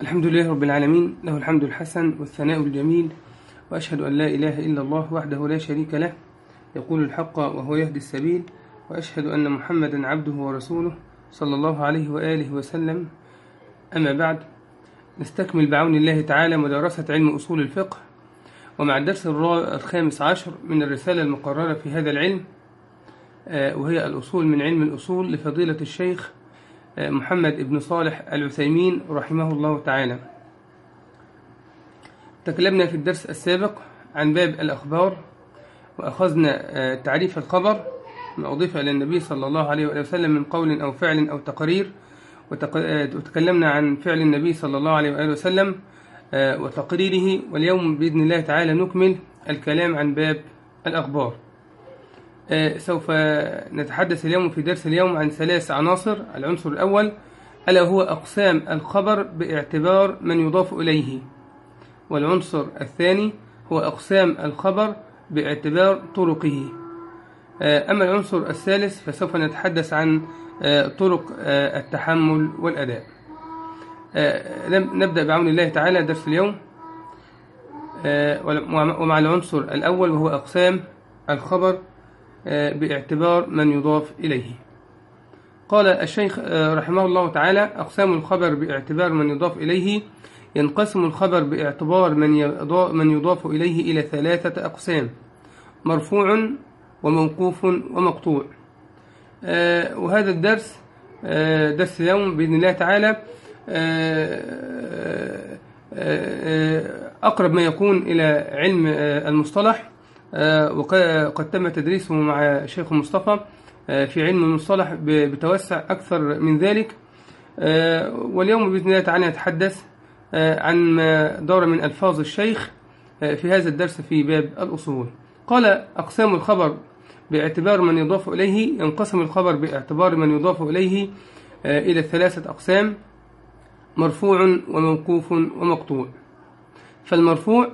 الحمد لله رب العالمين له الحمد الحسن والثناء الجميل وأشهد أن لا إله إلا الله وحده لا شريك له يقول الحق وهو يهدي السبيل وأشهد أن محمدا عبده ورسوله صلى الله عليه وآله وسلم. أما بعد نستكمل بعون الله تعالى مدارسة علم أصول الفقه ومع الدرس الخامس عشر من الرسالة المقررة في هذا العلم وهي الأصول من علم الأصول لفضيلة الشيخ محمد بن صالح العثيمين رحمه الله تعالى. تكلمنا في الدرس السابق عن باب الأخبار وأخذنا تعريف الخبر ما أضيف إلى النبي صلى الله عليه وسلم من قول أو فعل أو تقرير وتكلمنا عن فعل النبي صلى الله عليه وسلم وتقريره واليوم بإذن الله تعالى نكمل الكلام عن باب الأخبار. سوف نتحدث اليوم في درس اليوم عن ثلاث عناصر. العنصر الأول ألا هو أقسام الخبر باعتبار من يضاف إليه. والعنصر الثاني هو أقسام الخبر باعتبار طرقه. أما العنصر الثالث فسوف نتحدث عن طرق التحمل والأداء. نبدأ بعون الله تعالى درس اليوم. ومع العنصر الأول وهو أقسام الخبر باعتبار من يضاف إليه. قال الشيخ رحمه الله تعالى أقسام الخبر باعتبار من يضاف إليه ينقسم الخبر باعتبار من يضاف إليه إلى ثلاثة أقسام مرفوع وموقوف ومقطوع. وهذا الدرس درس اليوم بإذن الله تعالى أقرب ما يكون إلى علم المصطلح وقد تم تدريسه مع شيخ مصطفى في علم المصطلح بتوسع أكثر من ذلك. واليوم بإذن الله تعالى نتحدث عن ما دار من ألفاظ الشيخ في هذا الدرس في باب الأصول. قال أقسام الخبر باعتبار من يضاف إليه ينقسم الخبر باعتبار من يضاف إليه إلى ثلاثة أقسام مرفوع وموقوف ومقطوع. فالمرفوع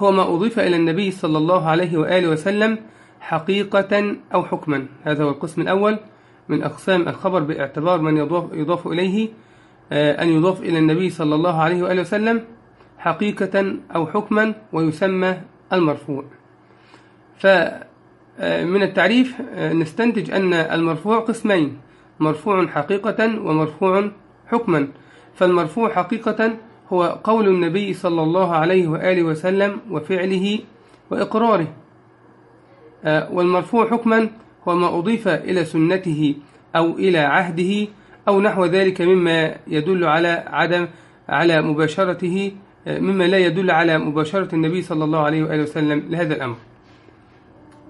هو ما أضيف إلى النبي صلى الله عليه وآله وسلم حقيقة أو حكما. هذا هو القسم الأول من أقسام الخبر باعتبار من يضاف, يضاف إليه أن يضاف إلى النبي صلى الله عليه وآله وسلم حقيقة أو حكما ويسمى المرفوع. فمن التعريف نستنتج أن المرفوع قسمين مرفوع حقيقة ومرفوع حكما. فالمرفوع حقيقة هو قول النبي صلى الله عليه وآله وسلم وفعله وإقراره. والمرفوع حكما هو ما أضيف إلى سنته أو إلى عهده أو نحو ذلك مما يدل على عدم على مباشرته مما لا يدل على مباشرة النبي صلى الله عليه وآله وسلم لهذا الأمر.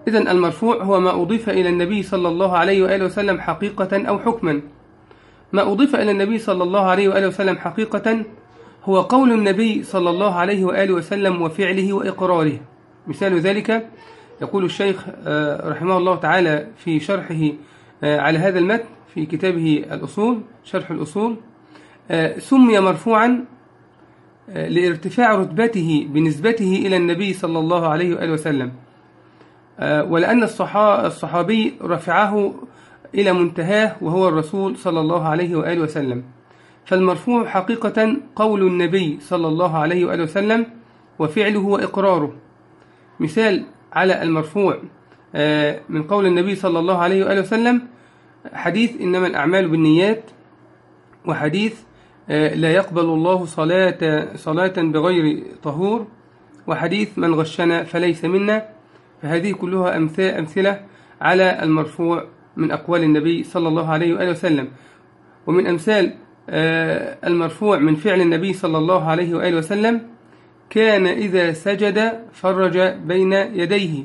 إذا المرفوع هو ما أضيف إلى النبي صلى الله عليه وآله وسلم حقيقة أو حكما. ما أضيف إلى النبي صلى الله عليه وآله وسلم حقيقة هو قول النبي صلى الله عليه وآله وسلم وفعله وإقراره. مثال ذلك يقول الشيخ رحمه الله تعالى في شرحه على هذا المتن في كتابه الأصول شرح الأصول سمي مرفوعا لارتفاع رتبته بنسبته إلى النبي صلى الله عليه وآله وسلم. ولأن الصحابي رفعه إلى منتهاه وهو الرسول صلى الله عليه وآله وسلم. فالمرفوع حقيقة قول النبي صلى الله عليه وآله وسلم وفعله وإقراره. مثال على المرفوع من قول النبي صلى الله عليه وآله وسلم حديث إنما الأعمال بالنيات وحديث لا يقبل الله صلاة, صلاة بغير طهور وحديث من غشنا فليس منا. فهذه كلها أمثلة على المرفوع من أقوال النبي صلى الله عليه وآله وسلم. ومن أمثال المرفوع من فعل النبي صلى الله عليه وآله وسلم كان إذا سجد فرج بين يديه.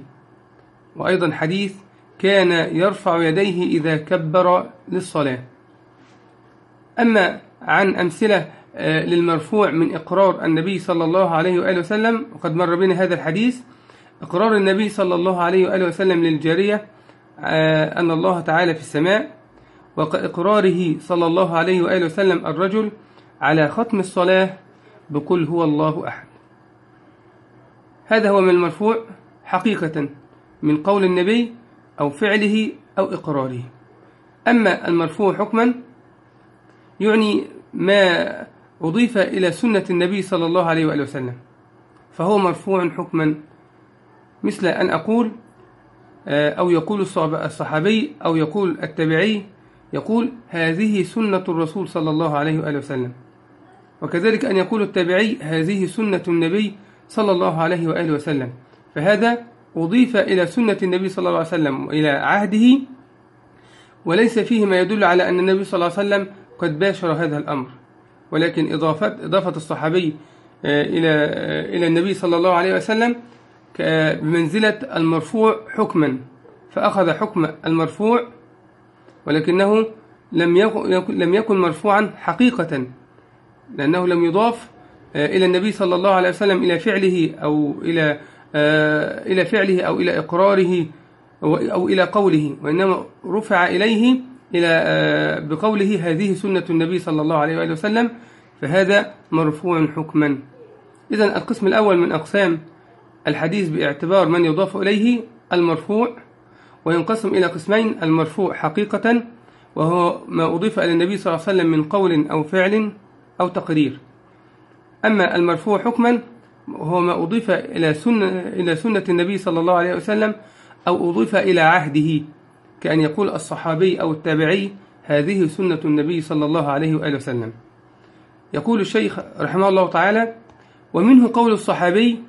وأيضا حديث كان يرفع يديه إذا كبر للصلاة. أما عن أمثلة للمرفوع من إقرار النبي صلى الله عليه وآله وسلم وقد مر بنا هذا الحديث. إقرار النبي صلى الله عليه وآله وسلم للجارية أن الله تعالى في السماء وإقراره صلى الله عليه وآله وسلم الرجل على ختم الصلاة بقل هو الله أحد. هذا هو من المرفوع حقيقة من قول النبي أو فعله أو إقراره. أما المرفوع حكما يعني ما أضيف إلى سنة النبي صلى الله عليه وآله وسلم فهو مرفوع حكما مثل أن أقول آه، أو يقول الصحابي أو يقول التابعي يقول هذه سنة الرسول صلى الله عليه وآله وسلم. وكذلك أن يقول التابعي هذه سنة النبي صلى الله عليه وآله وسلم. فهذا أضيف إلى سنة النبي صلى الله عليه وسلم وإلى عهده. وليس فيه ما يدل على أن النبي صلى الله عليه وسلم قد باشر هذا الأمر. ولكن إضافة, إضافة الصحابي آه، إلى آه، إلى النبي صلى الله عليه وسلم بمنزلة المرفوع حكما. فأخذ حكم المرفوع ولكنه لم يكن لم يكن مرفوعا حقيقة لأنه لم يضاف آه، إلى النبي صلى الله عليه وسلم إلى فعله أو إلى إلى فعله أو إلى إقراره أو إلى قوله وإنما رفع إليه إلى بقوله هذه سنة النبي صلى الله عليه وآله وسلم فهذا مرفوع حكما. إذا القسم الأول من أقسام الحديث باعتبار من يضاف إليه المرفوع وينقسم إلى قسمين المرفوع حقيقة وهو ما أضيف إلى النبي صلى الله عليه وسلم من قول أو فعل أو تقرير. أما المرفوع حكما وهو ما أضيف إلى سنة, إلى سنة النبي صلى الله عليه وسلم أو أضيف إلى عهده كأن يقول الصحابي أو التابعي هذه سنة النبي صلى الله عليه وآله وسلم. يقول الشيخ رحمه الله تعالى ومنه قول الصحابي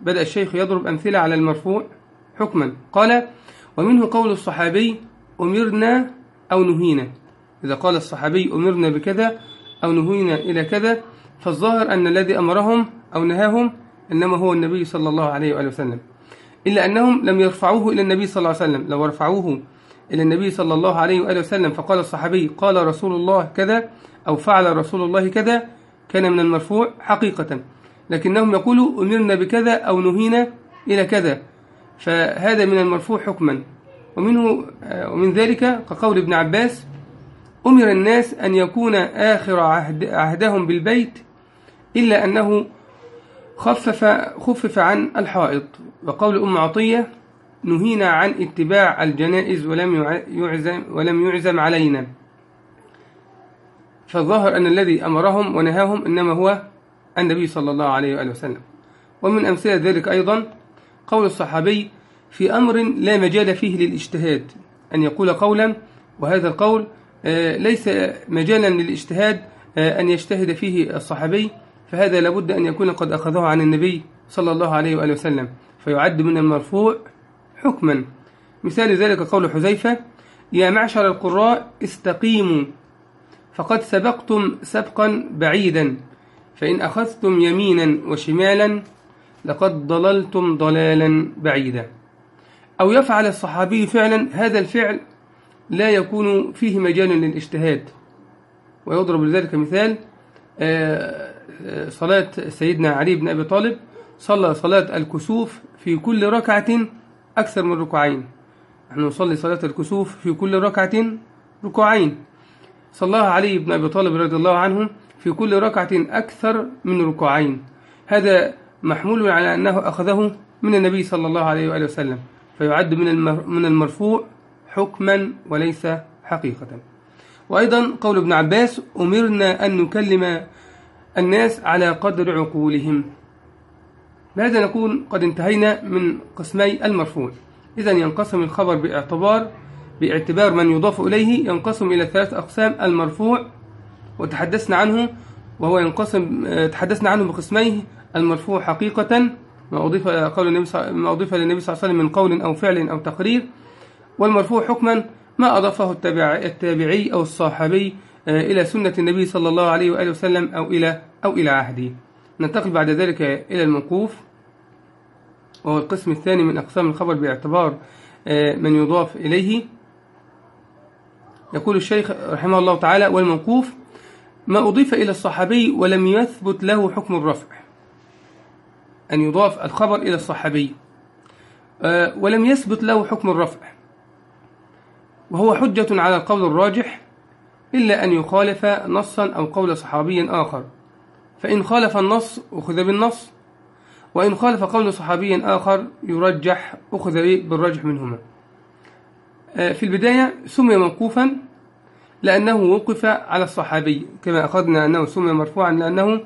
بدأ الشيخ يضرب أمثلة على المرفوع حكما. قال ومنه قول الصحابي أمرنا أو نهينا. إذا قال الصحابي أمرنا بكذا أو نهينا إلى كذا فالظاهر أن الذي أمرهم أو نهاهم إنما هو النبي صلى الله عليه وآله وسلم. إلا أنهم لم يرفعوه إلى النبي صلى الله عليه وسلم. لو رفعوه إلى النبي صلى الله عليه وآله وسلم فقال الصحابي قال رسول الله كذا أو فعل رسول الله كذا كان من المرفوع حقيقة. لكنهم يقولوا أمرنا بكذا أو نهينا إلى كذا فهذا من المرفوع حكما. ومنه ومن ذلك كقول ابن عباس أمر الناس أن يكون آخر عهد عهدهم بالبيت إلا أنه خفف, خفف عن الحائط. وقول أم عطية نهينا عن اتباع الجنائز ولم يعزم, ولم يعزم علينا. فالظاهر أن الذي أمرهم ونهاهم إنما هو النبي صلى الله عليه وآله وسلم. ومن أمثلة ذلك أيضا قول الصحابي في أمر لا مجال فيه للاجتهاد أن يقول قولا وهذا القول آه، ليس مجالا للاجتهاد آه، أن يجتهد فيه الصحابي فهذا لابد أن يكون قد أخذه عن النبي صلى الله عليه وآله وسلم فيعد من المرفوع حكما. مثال ذلك قول حذيفة يا معشر القراء استقيموا فقد سبقتم سبقا بعيدا فإن أخذتم يمينا وشمالا لقد ضللتم ضلالا بعيدا. أو يفعل الصحابي فعلا هذا الفعل لا يكون فيه مجال للاجتهاد. ويضرب لذلك مثال آه، آه، صلاة سيدنا علي بن أبي طالب. صلى صلاة الكسوف في كل ركعة أكثر من ركوعين. نحن نصلي صلاة الكسوف في كل ركعة ركوعين. صلاها علي بن أبي طالب رضي الله عنه في كل ركعة أكثر من ركوعين. هذا محمول على أنه أخذه من النبي صلى الله عليه وآله وسلم فيعد من من المرفوع حكما وليس حقيقة. وأيضا قول ابن عباس أمرنا أن نكلم الناس على قدر عقولهم. بهذا نكون قد انتهينا من قسمي المرفوع. إذا ينقسم الخبر باعتبار باعتبار من يضاف إليه ينقسم إلى ثلاث أقسام المرفوع وتحدثنا عنه وهو ينقسم تحدثنا عنه بقسميه المرفوع حقيقة ما أضيف قول النبي ما أضيف للنبي صلى الله عليه وسلم من قول أو فعل أو تقرير. والمرفوع حكما ما أضافه التابعي أو الصحابي آه، إلى سنة النبي صلى الله عليه وآله وسلم أو إلى أو إلى عهده. ننتقل بعد ذلك إلى الموقوف وهو القسم الثاني من أقسام الخبر باعتبار آه، من يضاف إليه. يقول الشيخ رحمه الله تعالى والموقوف ما أضيف إلى الصحابي ولم يثبت له حكم الرفع. أن يضاف الخبر إلى الصحابي. آه، ولم يثبت له حكم الرفع. وهو حجة على القول الراجح إلا أن يخالف نصا أو قول صحابي آخر. فإن خالف النص أخذ بالنص. وإن خالف قول صحابي آخر يرجح أخذ بالرجح منهما. آه، في البداية سمي موقوفا لأنه وقف على الصحابي كما أخذنا أنه سمي مرفوعا لأنه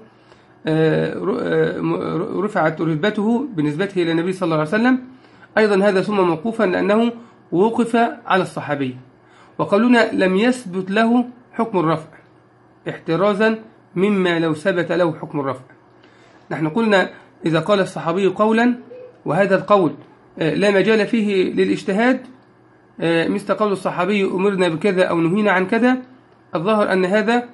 رفعت رتبته بالنسبة إلى النبي صلى الله عليه وسلم. أيضا هذا سمى موقوفا لأنه وقف على الصحابي. وقولنا لم يثبت له حكم الرفع احترازا مما لو ثبت له حكم الرفع. نحن قلنا إذا قال الصحابي قولا وهذا القول آه، لا مجال فيه للاجتهاد. آه، مثل قول الصحابي أمرنا بكذا أو نهينا عن كذا. الظاهر أن هذا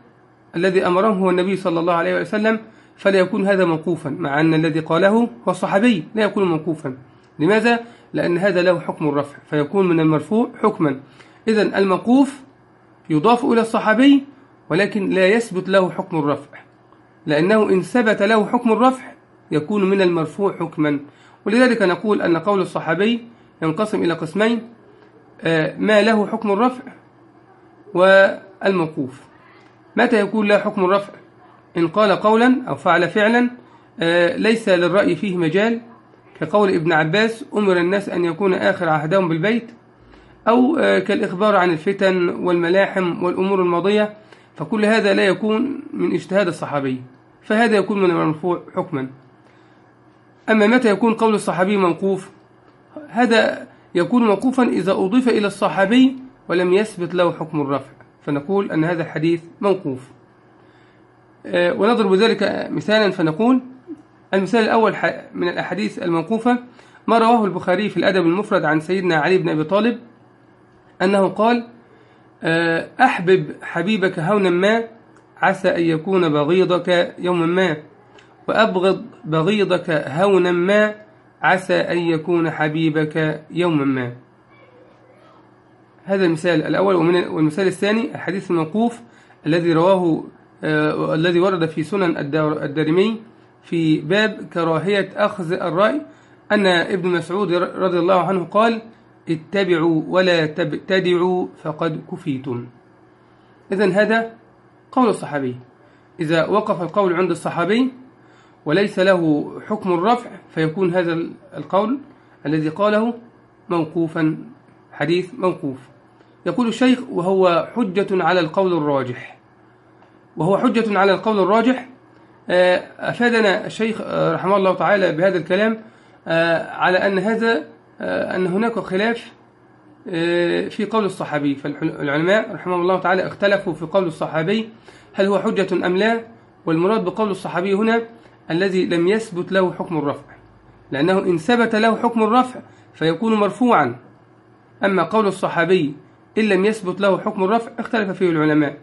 الذي أمره هو النبي صلى الله عليه وسلم فلا يكون هذا موقوفا مع أن الذي قاله هو الصحابي لا يكون موقوفا. لماذا؟ لأن هذا له حكم الرفع فيكون من المرفوع حكما. إذا الموقوف يضاف إلى الصحابي ولكن لا يثبت له حكم الرفع. لأنه إن ثبت له حكم الرفع يكون من المرفوع حكما. ولذلك نقول أن قول الصحابي ينقسم إلى قسمين آه، ما له حكم الرفع والموقوف. متى يكون له حكم الرفع؟ إن قال قولا أو فعل فعلا آه، ليس للرأي فيه مجال. كقول ابن عباس أمر الناس أن يكون آخر عهدهم بالبيت أو آه، كالإخبار عن الفتن والملاحم والأمور الماضية فكل هذا لا يكون من اجتهاد الصحابي فهذا يكون من المرفوع حكما. أما متى يكون قول الصحابي موقوف؟ هذا يكون موقوفا إذا أضيف إلى الصحابي ولم يثبت له حكم الرفع فنقول أن هذا الحديث موقوف. ونضرب ذلك مثالا فنقول المثال الأول من الأحاديث الموقوفة. ما رواه البخاري في الأدب المفرد عن سيدنا علي بن أبي طالب؟ أنه قال آه، أحبب حبيبك هونا ما عسى أن يكون بغيضك يوما ما. وأبغض بغيضك هونا ما عسى أن يكون حبيبك يوما ما. هذا المثال الأول والمثال الثاني الحديث الموقوف الذي رواه آه الذي ورد في سنن الدارمي في باب كراهية أخذ الرأي أن ابن مسعود رضي الله عنه قال اتبعوا ولا تبتدعوا فقد كفيتم. إذا هذا قول الصحابي. إذا وقف القول عند الصحابي وليس له حكم الرفع فيكون هذا القول الذي قاله موقوفا حديث موقوف. يقول الشيخ وهو حجة على القول الراجح. وهو حجة على القول الراجح آه، أفادنا الشيخ آه، رحمه الله تعالى بهذا الكلام آه، على أن هذا أن هناك خلاف في قول الصحابي. فالعلماء رحمه الله تعالى اختلفوا في قول الصحابي هل هو حجة أم لا؟ والمراد بقول الصحابي هنا الذي لم يثبت له حكم الرفع. لأنه إن ثبت له حكم الرفع فيكون مرفوعا. أما قول الصحابي إن لم يثبت له حكم الرفع اختلف فيه العلماء.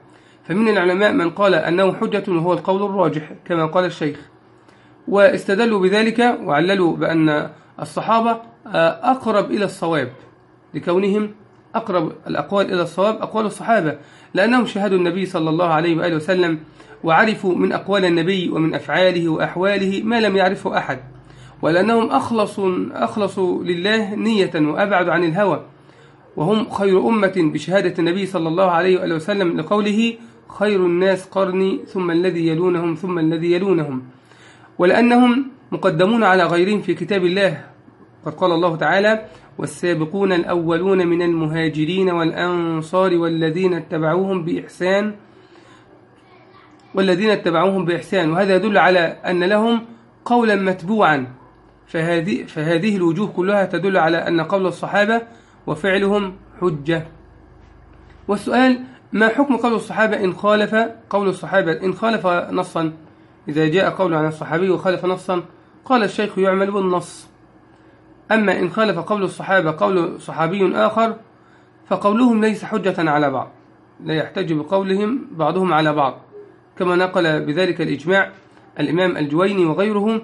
فمن العلماء من قال أنه حجة وهو القول الراجح كما قال الشيخ. واستدلوا بذلك وعللوا بأن الصحابة آه، أقرب إلى الصواب لكونهم أقرب الأقوال إلى الصواب أقوال الصحابة لأنهم شهدوا النبي صلى الله عليه وآله وسلم وعرفوا من أقوال النبي ومن أفعاله وأحواله ما لم يعرفه أحد. ولأنهم أخلصوا, أخلصوا لله نية وأبعدوا عن الهوى. وهم خير أمة بشهادة النبي صلى الله عليه وآله وسلم لقوله خير الناس قرني ثم الذي يلونهم ثم الذي يلونهم. ولأنهم مقدمون على غيرهم في كتاب الله. قد قال الله تعالى والسابقون الأولون من المهاجرين والأنصار والذين اتبعوهم بإحسان والذين اتبعوهم بإحسان. وهذا يدل على أن لهم قولا متبوعا. فهذه, فهذه الوجوه كلها تدل على أن قول الصحابة وفعلهم حجة. والسؤال ما حكم قول الصحابة إن خالف؟ قول الصحابة إن خالف نصا. إذا جاء قول عن الصحابي وخالف نصا قال الشيخ يعمل بالنص. أما إن خالف قول الصحابة قول صحابي آخر فقولهم ليس حجة على بعض. لا يحتج بقولهم بعضهم على بعض. كما نقل بذلك الإجماع الإمام الجويني وغيره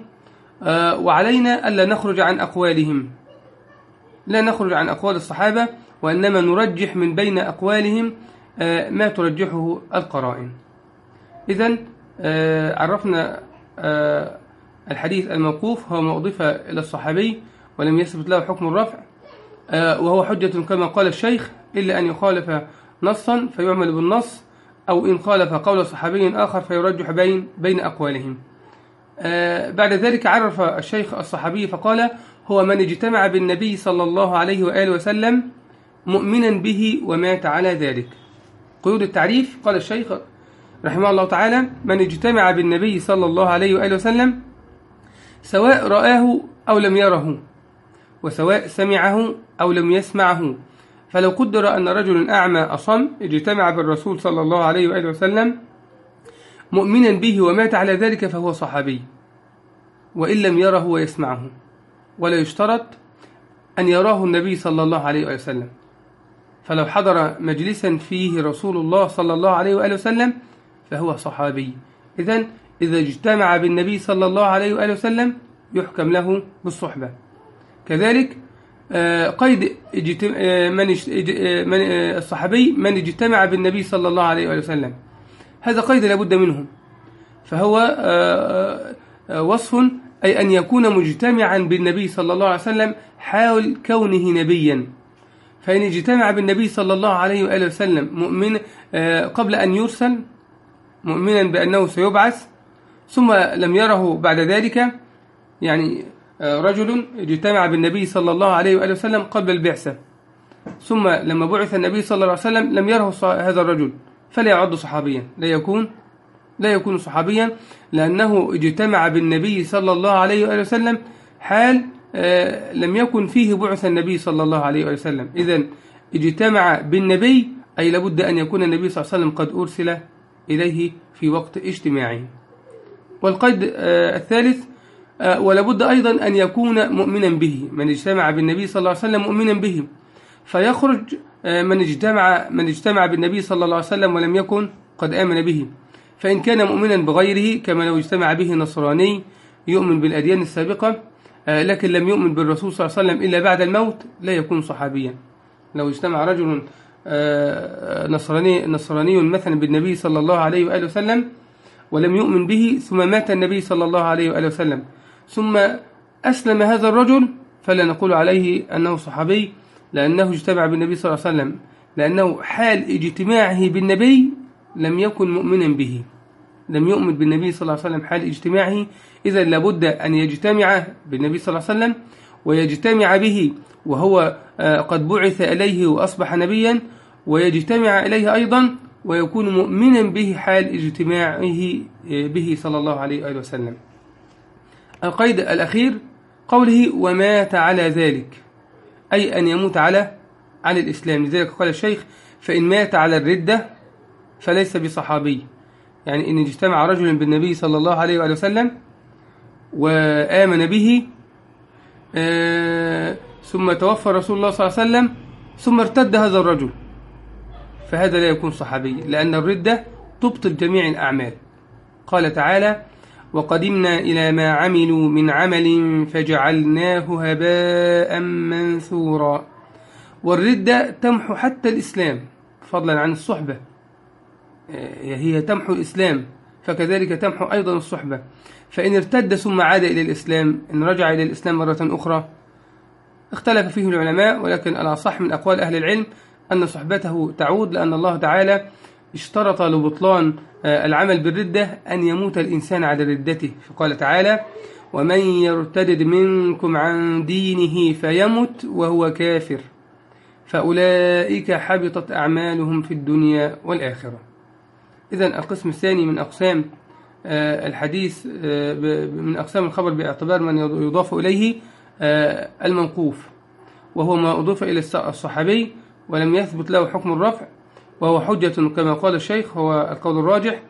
آه، وعلينا ألا نخرج عن أقوالهم. لا نخرج عن أقوال الصحابة وإنما نرجح من بين أقوالهم ما ترجحه القرائن. إذا آه، عرفنا الحديث الموقوف هو ما أضيف إلى الصحابي ولم يثبت له حكم الرفع وهو حجة كما قال الشيخ إلا أن يخالف نصا فيعمل بالنص أو إن خالف قول صحابي آخر فيرجح بين بين أقوالهم. آه بعد ذلك عرف الشيخ الصحابي فقال هو من اجتمع بالنبي صلى الله عليه وآله وسلم مؤمنا به ومات على ذلك. قيود التعريف. قال الشيخ رحمه الله تعالى من اجتمع بالنبي صلى الله عليه وآله وسلم سواء رآه أو لم يره وسواء سمعه أو لم يسمعه فلو قدر أن رجل أعمى أصم اجتمع بالرسول صلى الله عليه وآله وسلم مؤمنا به ومات على ذلك فهو صحابي وإن لم يره ويسمعه ولا يشترط أن يراه النبي صلى الله عليه وآله وسلم. فلو حضر مجلسا فيه رسول الله صلى الله عليه وآله وسلم فهو صحابي. إذا إذا اجتمع بالنبي صلى الله عليه وآله وسلم يحكم له بالصحبة. كذلك آه، قيد آه، من آه، الصحابي من اجتمع بالنبي صلى الله عليه وآله وسلم. هذا قيد لابد منه. فهو وصف أي أن يكون مجتمعا بالنبي صلى الله عليه وسلم حال كونه نبيا. فإن اجتمع بالنبي صلى الله عليه وآله وسلم مؤمن قبل أن يرسل مؤمنا بأنه سيبعث ثم لم يره بعد ذلك يعني آه، رجل اجتمع بالنبي صلى الله عليه وآله وسلم قبل البعثة. ثم لما بعث النبي صلى الله عليه وسلم لم يره هذا الرجل. فلا يعد صحابيا لا يكون لا يكون صحابيا لأنه اجتمع بالنبي صلى الله عليه وآله وسلم حال آه، لم يكن فيه بعث النبي صلى الله عليه وسلم. إذا اجتمع بالنبي أي لابد أن يكون النبي صلى الله عليه وسلم قد أرسل إليه في وقت اجتماعه والقيد آه، الثالث آه، ولابد أيضا أن يكون مؤمنا به. من اجتمع بالنبي صلى الله عليه وسلم مؤمنا به. فيخرج آه، من اجتمع من اجتمع بالنبي صلى الله عليه وسلم ولم يكن قد آمن به. فإن كان مؤمنا بغيره كما لو اجتمع به نصراني يؤمن بالأديان السابقة لكن لم يؤمن بالرسول صلى الله عليه وسلم إلا بعد الموت لا يكون صحابيا. لو اجتمع رجل نصراني نصراني مثلا بالنبي صلى الله عليه وآله وسلم ولم يؤمن به ثم مات النبي صلى الله عليه وآله وسلم. ثم أسلم هذا الرجل فلا نقول عليه أنه صحابي لأنه اجتمع بالنبي صلى الله عليه وسلم. لأنه حال اجتماعه بالنبي لم يكن مؤمنا به. لم يؤمن بالنبي صلى الله عليه وسلم حال اجتماعه إذا لابد أن يجتمع بالنبي صلى الله عليه وسلم ويجتمع به وهو آه، قد بعث إليه وأصبح نبيا ويجتمع إليه أيضا ويكون مؤمنا به حال اجتماعه آه، به صلى الله عليه وآله وسلم. القيد الأخير قوله ومات على ذلك أي أن يموت على على الإسلام. لذلك قال الشيخ فإن مات على الردة فليس بصحابي يعني إن اجتمع رجل بالنبي صلى الله عليه وآله وسلم وآمن به آه، ثم توفى رسول الله صلى الله عليه وسلم ثم ارتد هذا الرجل. فهذا لا يكون صحابي لأن الردة تبطل جميع الأعمال. قال تعالى وقدمنا إلى ما عملوا من عمل فجعلناه هباء منثورا. والردة تمحو حتى الإسلام فضلا عن الصحبة. هي تمحو الإسلام فكذلك تمحو أيضا الصحبة. فإن ارتد ثم عاد إلى الإسلام إن رجع إلى الإسلام مرة أخرى اختلف فيه العلماء ولكن الأصح من أقوال أهل العلم أن صحبته تعود لأن الله تعالى اشترط لبطلان آه، العمل بالردة أن يموت الإنسان على ردته. فقال تعالى ومن يرتدد منكم عن دينه فيمت وهو كافر فأولئك حبطت أعمالهم في الدنيا والآخرة. إذا القسم الثاني من أقسام آه، الحديث آه، من أقسام الخبر باعتبار من يضاف إليه المنقوف وهو ما أضيف إلى الصحابي ولم يثبت له حكم الرفع وهو حجة كما قال الشيخ هو القول الراجح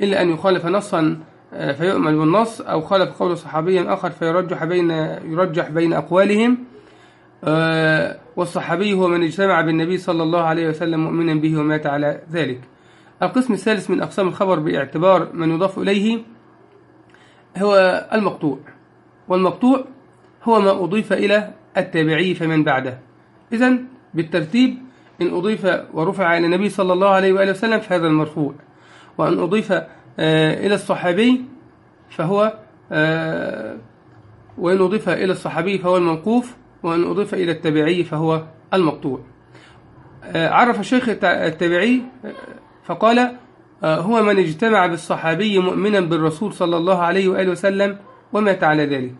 إلا أن يخالف نصا آه، فيؤمل بالنص أو خالف قول صحابي آخر فيرجح بين يرجح بين أقوالهم. آه، والصحابي هو من اجتمع بالنبي صلى الله عليه وسلم مؤمنا به ومات على ذلك. القسم الثالث من أقسام الخبر باعتبار من يضاف إليه هو المقطوع. والمقطوع هو ما أضيف إلى التابعي فمن بعده. إذا بالترتيب إن أضيف ورفع إلى النبي صلى الله عليه وآله وسلم فهذا المرفوع. وأن أضيف آه، إلى الصحابي فهو آه، وإن أضيف إلى الصحابي فهو الموقوف وأن أضيف إلى التابعي فهو المقطوع. آه، عرف الشيخ التابعي فقال هو من اجتمع بالصحابي مؤمنا بالرسول صلى الله عليه وآله وسلم ومات على ذلك.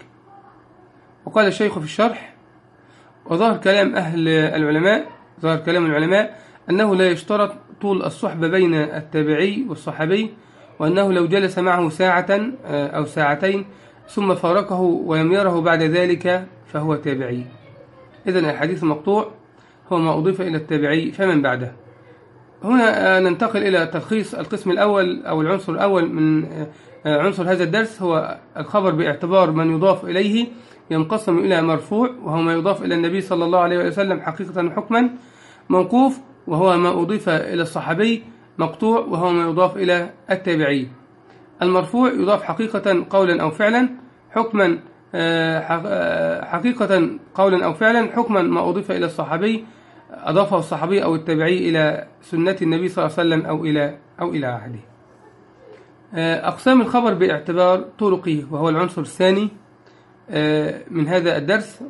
وقال الشيخ في الشرح وظهر كلام أهل العلماء ظهر كلام العلماء أنه لا يشترط طول الصحبة بين التابعي والصحابي وأنه لو جلس معه ساعة أو ساعتين ثم فارقه ولم يره بعد ذلك فهو تابعي. إذا الحديث المقطوع هو ما أضيف إلى التابعي فمن بعده؟ هنا ننتقل إلى تلخيص القسم الأول أو العنصر الأول من عنصر هذا الدرس. هو الخبر باعتبار من يضاف إليه ينقسم إلى مرفوع وهو ما يضاف إلى النبي صلى الله عليه وسلم حقيقة وحكما موقوف وهو ما أضيف إلى الصحابي مقطوع وهو ما يضاف إلى التابعي. المرفوع يضاف حقيقة قولا أو فعلا حكما حقيقة قولا أو فعلا حكما ما أضيف إلى الصحابي أضافه الصحابي أو التابعي إلى سنة النبي صلى الله عليه وسلم أو إلى أو إلى عهده أقسام الخبر باعتبار طرقه وهو العنصر الثاني من هذا الدرس.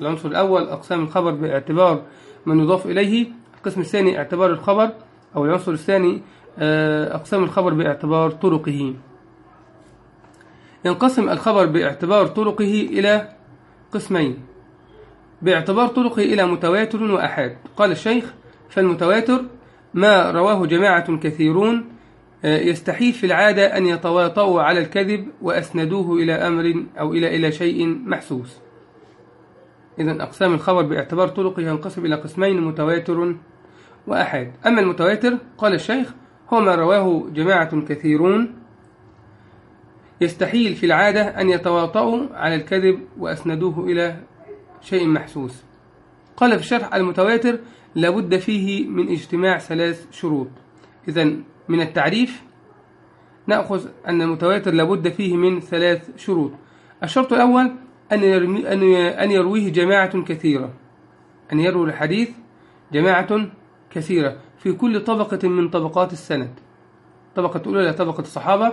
العنصر الأول أقسام الخبر باعتبار من يضاف إليه. القسم الثاني اعتبار الخبر. أو العنصر الثاني أقسام الخبر باعتبار طرقه. ينقسم الخبر باعتبار طرقه إلى قسمين. باعتبار طرقه إلى متواتر وأحاد قال الشيخ فالمتواتر ما رواه جماعة كثيرون يستحيل في العادة أن يتواطؤوا على الكذب وأسندوه إلى أمر أو إلى إلى شيء محسوس. إذا أقسام الخبر باعتبار طرقه ينقسم إلى قسمين متواتر وأحاد أما المتواتر قال الشيخ هو ما رواه جماعة كثيرون. يستحيل في العادة أن يتواطؤوا على الكذب وأسندوه إلى شيء محسوس. قال في الشرح المتواتر لابد فيه من اجتماع ثلاث شروط. إذا من التعريف نأخذ أن المتواتر لابد فيه من ثلاث شروط. الشرط الأول أن يرويه جماعة كثيرة. أن يروي الحديث جماعة كثيرة في كل طبقة من طبقات السند. طبقة الأولى طبقة الصحابة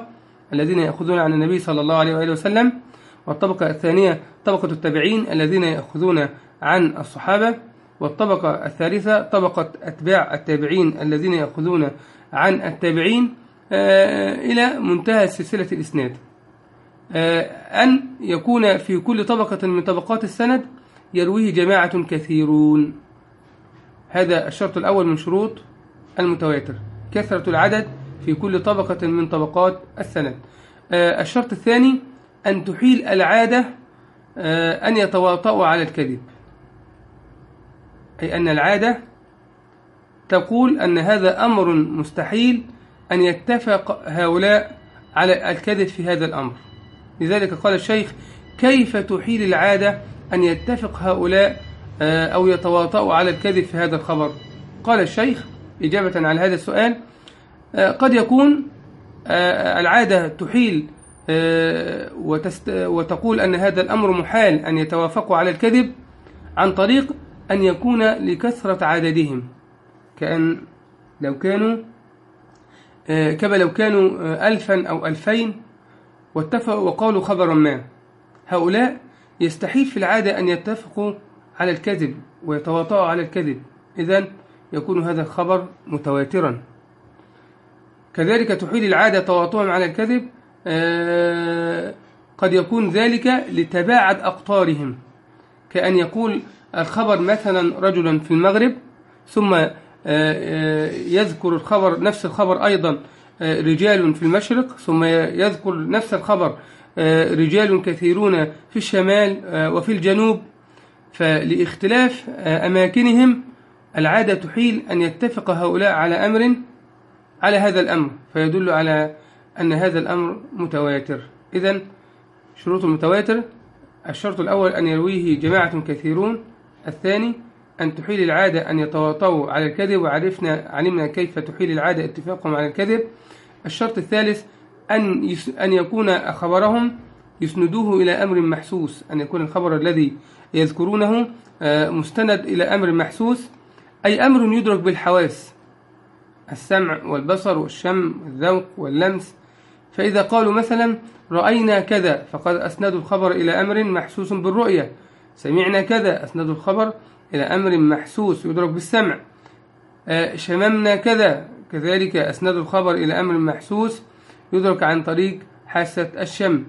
الذين يأخذون عن النبي صلى الله عليه وآله وسلم. والطبقة الثانية طبقة التابعين الذين يأخذون عن الصحابة والطبقة الثالثة طبقة أتباع التابعين الذين يأخذون عن التابعين إلى منتهى سلسلة الإسناد. أن يكون في كل طبقة من طبقات السند يرويه جماعة كثيرون. هذا الشرط الأول من شروط المتواتر كثرة العدد في كل طبقة من طبقات السند. الشرط الثاني أن تحيل العادة أن يتواطؤوا على الكذب. أي أن العادة تقول أن هذا أمر مستحيل أن يتفق هؤلاء على الكذب في هذا الأمر. لذلك قال الشيخ كيف تحيل العادة أن يتفق هؤلاء أو يتواطؤوا على الكذب في هذا الخبر؟ قال الشيخ إجابة على هذا السؤال قد يكون العادة تحيل وتقول أن هذا الأمر محال أن يتوافقوا على الكذب عن طريق أن يكون لكثرة عددهم. كأن لو كانوا كما لو كانوا ألفا أو ألفين واتفقوا وقالوا خبرا ما. هؤلاء يستحيل في العادة أن يتفقوا على الكذب ويتواطؤوا على الكذب. إذن يكون هذا الخبر متواترا. كذلك تحيل العادة تواطؤهم على الكذب قد يكون ذلك لتباعد أقطارهم. كأن يقول الخبر مثلا رجلا في المغرب ثم يذكر الخبر نفس الخبر أيضا رجال في المشرق ثم يذكر نفس الخبر رجال كثيرون في الشمال وفي الجنوب. فلإختلاف أماكنهم العادة تحيل أن يتفق هؤلاء على أمر على هذا الأمر. فيدل على أن هذا الأمر متواتر. إذا شروط المتواتر الشرط الأول أن يرويه جماعة كثيرون. الثاني أن تحيل العادة أن يتواطؤوا على الكذب. وعرفنا علمنا كيف تحيل العادة اتفاقهم على الكذب. الشرط الثالث أن أن يكون خبرهم يسندوه إلى أمر محسوس. أن يكون الخبر الذي يذكرونه مستند إلى أمر محسوس. أي أمر يدرك بالحواس السمع والبصر والشم والذوق واللمس. فإذا قالوا مثلا رأينا كذا فقد أسندوا الخبر إلى أمر محسوس بالرؤية. سمعنا كذا أسندوا الخبر إلى أمر محسوس يدرك بالسمع. شممنا كذا كذلك أسندوا الخبر إلى أمر محسوس يدرك عن طريق حاسة الشم.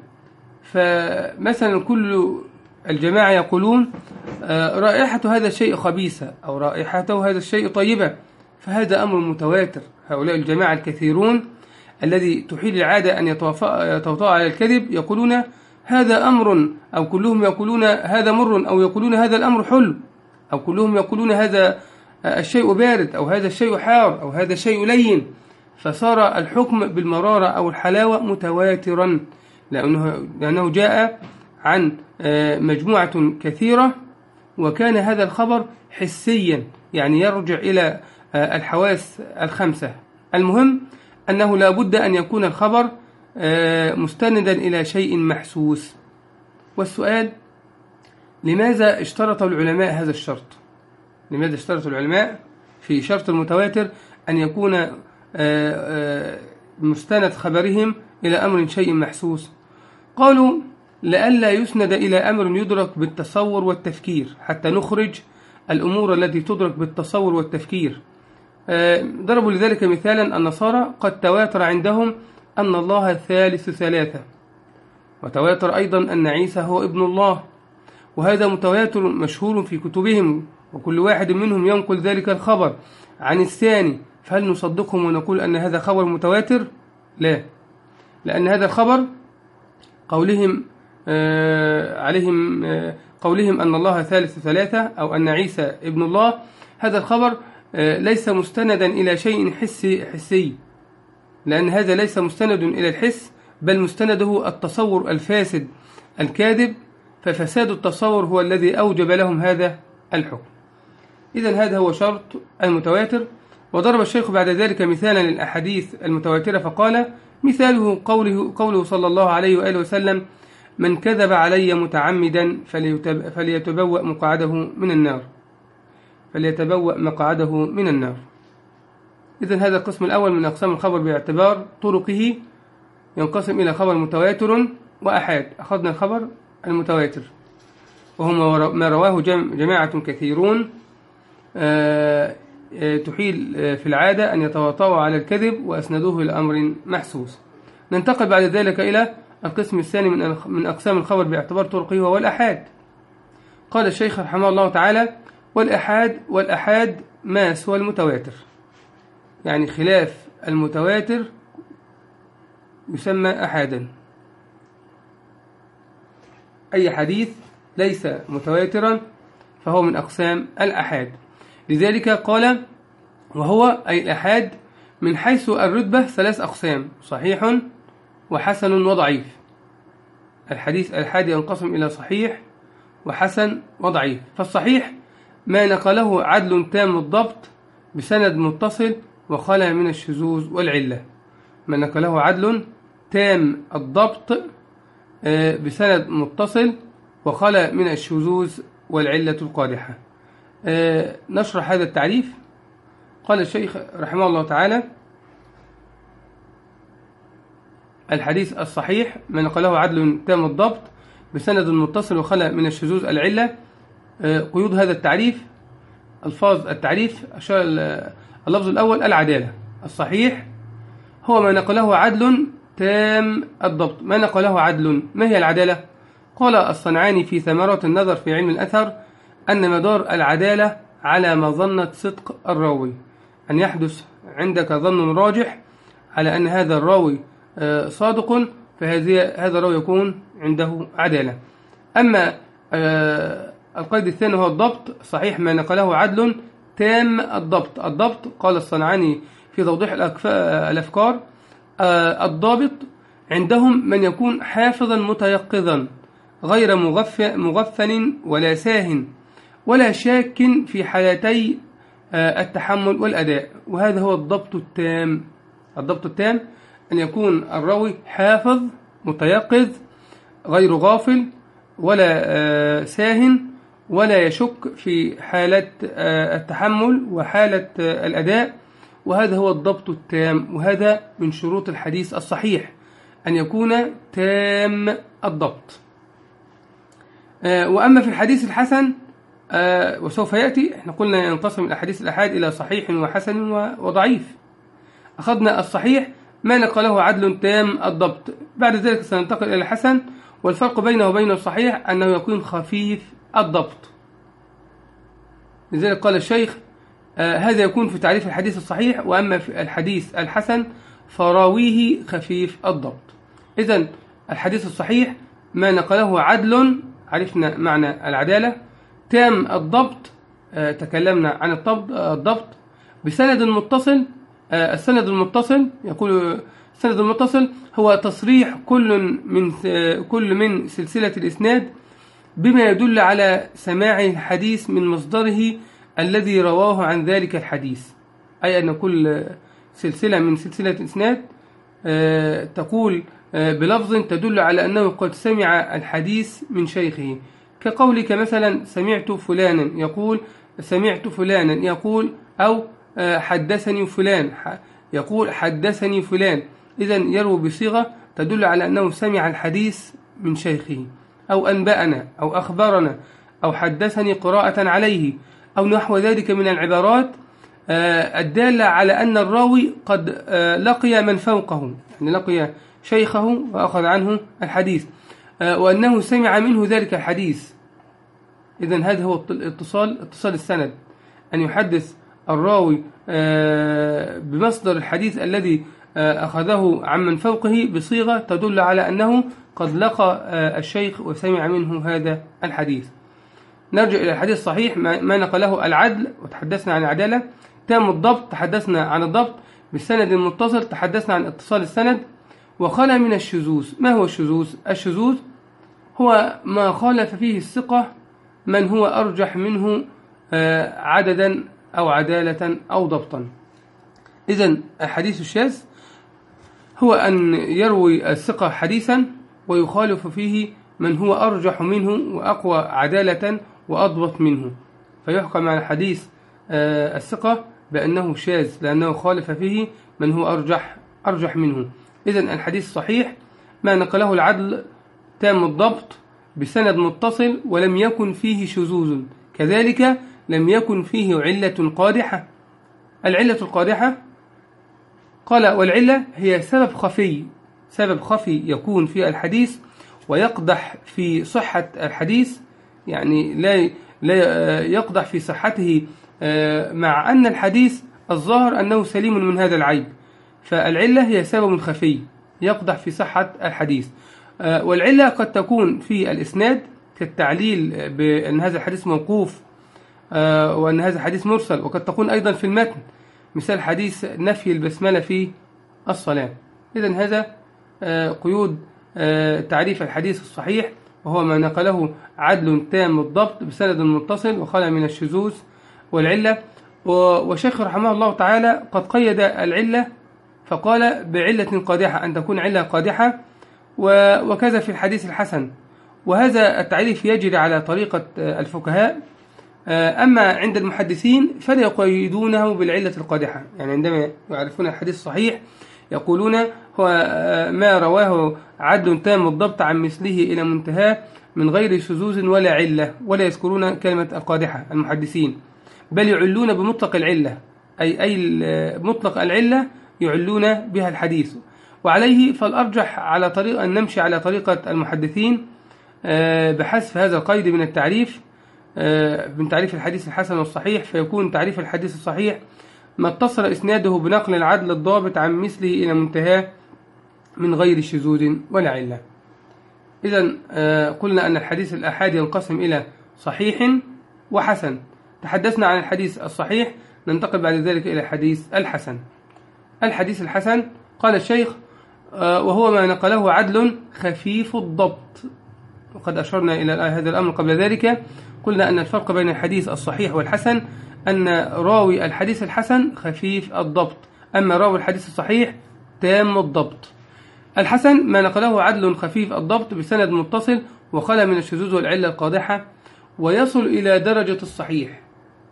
فمثلا كل الجماعة يقولون رائحة هذا الشيء خبيثة أو رائحته هذا الشيء طيبة فهذا أمر متواتر. هؤلاء الجماعة الكثيرون الذي تحيل العادة أن يتوطأ على الكذب يقولون هذا أمر أو كلهم يقولون هذا مر أو يقولون هذا الأمر حلو أو كلهم يقولون هذا الشيء بارد أو هذا الشيء حار أو هذا الشيء لين. فصار الحكم بالمرارة أو الحلاوة متواترا لأنه, لأنه جاء عن آه، مجموعة كثيرة وكان هذا الخبر حسيا يعني يرجع إلى آه، الحواس الخمسة. المهم أنه لا بد أن يكون الخبر آه، مستندا إلى شيء محسوس. والسؤال لماذا اشترط العلماء هذا الشرط؟ لماذا اشترط العلماء في شرط المتواتر أن يكون آه، آه، مستند خبرهم إلى أمر شيء محسوس؟ قالوا لئلا يسند إلى أمر يدرك بالتصور والتفكير حتى نخرج الأمور التي تدرك بالتصور والتفكير. ضربوا لذلك مثالا النصارى قد تواتر عندهم أن الله ثالث ثلاثة. وتواتر أيضا أن عيسى هو ابن الله. وهذا متواتر مشهور في كتبهم وكل واحد منهم ينقل ذلك الخبر. عن الثاني فهل نصدقهم ونقول أن هذا خبر متواتر؟ لا. لأن هذا الخبر قولهم آه عليهم آه قولهم أن الله ثالث ثلاثة أو أن عيسى ابن الله هذا الخبر آه ليس مستندا إلى شيء حسي, حسي. لأن هذا ليس مستند إلى الحس بل مستنده التصور الفاسد الكاذب. ففساد التصور هو الذي أوجب لهم هذا الحكم. إذا هذا هو شرط المتواتر. وضرب الشيخ بعد ذلك مثالا للأحاديث المتواترة فقال مثاله قوله, قوله صلى الله عليه وآله وسلم من كذب علي متعمدا فليتبوأ مقعده من النار. فليتبوأ مقعده من النار. إذا هذا القسم الأول من أقسام الخبر باعتبار طرقه ينقسم إلى خبر متواتر وأحاد. أخذنا الخبر المتواتر وهو ما رواه جماعة كثيرون. آه، آه، تحيل آه، في العادة أن يتواطوا على الكذب وأسندوه إلى أمر محسوس. ننتقل بعد ذلك إلى القسم الثاني من أقسام الخبر باعتبار طرقه وهو الأحاد. قال الشيخ رحمه الله تعالى والأحاد والأحاد ما سوى المتواتر يعني خلاف المتواتر يسمى أحادا. أي حديث ليس متواترا فهو من أقسام الأحاد. لذلك قال وهو أي الأحاد من حيث الرتبة ثلاث أقسام صحيح وحسن وضعيف. الحديث الحاد ينقسم إلى صحيح وحسن وضعيف. فالصحيح ما نقله عدل تام الضبط بسند متصل وخلى من الشذوذ والعلة. ما نقله عدل تام الضبط آه، بسند متصل وخلى من الشذوذ والعلة القادحة. آه، نشرح هذا التعريف. قال الشيخ رحمه الله تعالى الحديث الصحيح ما نقله عدل تام الضبط بسند متصل وخلى من الشذوذ العلة قيود هذا التعريف ألفاظ التعريف اللفظ الأول العدالة. الصحيح هو ما نقله عدل تام الضبط. ما نقله عدل ما هي العدالة؟ قال الصنعاني في ثمرات النظر في علم الأثر أن مدار العدالة على مظنة صدق الراوي. أن يحدث عندك ظن راجح على أن هذا الراوي آه، صادق فهذا هذا الراوي يكون عنده عدالة. أما آه، القيد الثاني هو الضبط صحيح ما نقله عدل تام الضبط. الضبط قال الصنعاني في توضيح الأفكار آه، الضابط عندهم من يكون حافظا متيقظا غير مغفل ولا ساهن ولا شاك في حالتي آه، التحمل والأداء. وهذا هو الضبط التام. الضبط التام أن يكون الراوي حافظ متيقظ غير غافل ولا آه، ساهن ولا يشك في حالة آه، التحمل وحالة الأداء. وهذا هو الضبط التام وهذا من شروط الحديث الصحيح أن يكون تام الضبط. وأما في الحديث الحسن آه وسوف يأتي إحنا قلنا ينقسم الأحاديث الأحاد إلى صحيح وحسن وضعيف. أخذنا الصحيح ما نقله عدل تام الضبط. بعد ذلك سننتقل إلى الحسن والفرق بينه وبين الصحيح أنه يكون خفيف الضبط. لذلك قال الشيخ آه، هذا يكون في تعريف الحديث الصحيح وأما في الحديث الحسن فراويه خفيف الضبط. إذا الحديث الصحيح ما نقله عدل عرفنا معنى العدالة. تام الضبط آه، تكلمنا عن الضبط. بسند متصل آه، السند المتصل يقول السند المتصل هو تصريح كل من كل من سلسلة الإسناد بما يدل على سماع الحديث من مصدره الذي رواه عن ذلك الحديث. أي أن كل سلسلة من سلسلة الإسناد آه، تقول آه، بلفظ تدل على أنه قد سمع الحديث من شيخه. كقولك مثلا سمعت فلانا يقول سمعت فلانا يقول أو آه، حدثني فلان يقول حدثني فلان. إذا يروي بصيغة تدل على أنه سمع الحديث من شيخه. أو أنبأنا أو أخبرنا أو حدثني قراءة عليه أو نحو ذلك من العبارات آه، الدالة على أن الراوي قد آه، لقي من فوقه يعني لقي شيخه وأخذ عنه الحديث آه، وأنه سمع منه ذلك الحديث. إذا هذا هو الاتصال اتصال السند. أن يحدث الراوي بمصدر الحديث الذي أخذه عمن فوقه بصيغة تدل على أنه قد لقى الشيخ وسمع منه هذا الحديث. نرجع إلى الحديث الصحيح ما نقله العدل وتحدثنا عن العدالة. تام الضبط تحدثنا عن الضبط. بالسند المتصل تحدثنا عن اتصال السند. وخلى من الشذوذ. ما هو الشذوذ؟ الشذوذ هو ما خالف فيه الثقة من هو أرجح منه آه، عددا أو عدالة أو ضبطا. إذا الحديث الشاذ هو أن يروي الثقة حديثا ويخالف فيه من هو أرجح منه وأقوى عدالة وأضبط منه. فيحكم على الحديث آه، الثقة بأنه شاذ لأنه خالف فيه من هو أرجح أرجح منه. إذا الحديث صحيح ما نقله العدل تام الضبط بسند متصل ولم يكن فيه شذوذ. كذلك لم يكن فيه علة قادحة. العلة القادحة قال والعلة هي سبب خفي سبب خفي يكون في الحديث ويقدح في صحة الحديث يعني لا لا يقدح في صحته آه، مع أن الحديث الظاهر أنه سليم من هذا العيب. فالعلة هي سبب خفي يقدح في صحة الحديث. آه، والعلة قد تكون في الإسناد كالتعليل بأن هذا الحديث موقوف آه، وأن هذا الحديث مرسل. وقد تكون أيضا في المتن مثال حديث نفي البسملة في الصلاة. إذا هذا قيود تعريف الحديث الصحيح وهو ما نقله عدل تام الضبط بسند متصل وخلى من الشذوذ والعلة. وشيخ رحمه الله تعالى قد قيد العلة فقال بعلة قادحة أن تكون علة قادحة وكذا في الحديث الحسن. وهذا التعريف يجري على طريقة الفقهاء. أما عند المحدثين فلا يقيدونه بالعلة القادحة. يعني عندما يعرفون الحديث الصحيح يقولون هو ما رواه عدل تام الضبط عن مثله إلى منتهاه من غير شذوذ ولا علة ولا يذكرون كلمة القادحة المحدثين. بل يعلون بمطلق العلة أي, أي مطلق العلة يعلون بها الحديث. وعليه فالأرجح على طريق أن نمشي على طريقة المحدثين آه، بحذف هذا القيد من التعريف آه، من تعريف الحديث الحسن والصحيح فيكون تعريف الحديث الصحيح ما اتصل إسناده بنقل العدل الضابط عن مثله إلى منتهاه من غير شذوذ ولا علة. إذا آه، قلنا أن الحديث الأحاد ينقسم إلى صحيح وحسن. تحدثنا عن الحديث الصحيح ننتقل بعد ذلك إلى الحديث الحسن. الحديث الحسن قال الشيخ آه، وهو ما نقله عدل خفيف الضبط. وقد أشرنا إلى هذا الأمر قبل ذلك. قلنا أن الفرق بين الحديث الصحيح والحسن أن راوي الحديث الحسن خفيف الضبط. أما راوي الحديث الصحيح تام الضبط. الحسن ما نقله عدل خفيف الضبط بسند متصل وخلى من الشذوذ والعلة القادحة ويصل إلى درجة الصحيح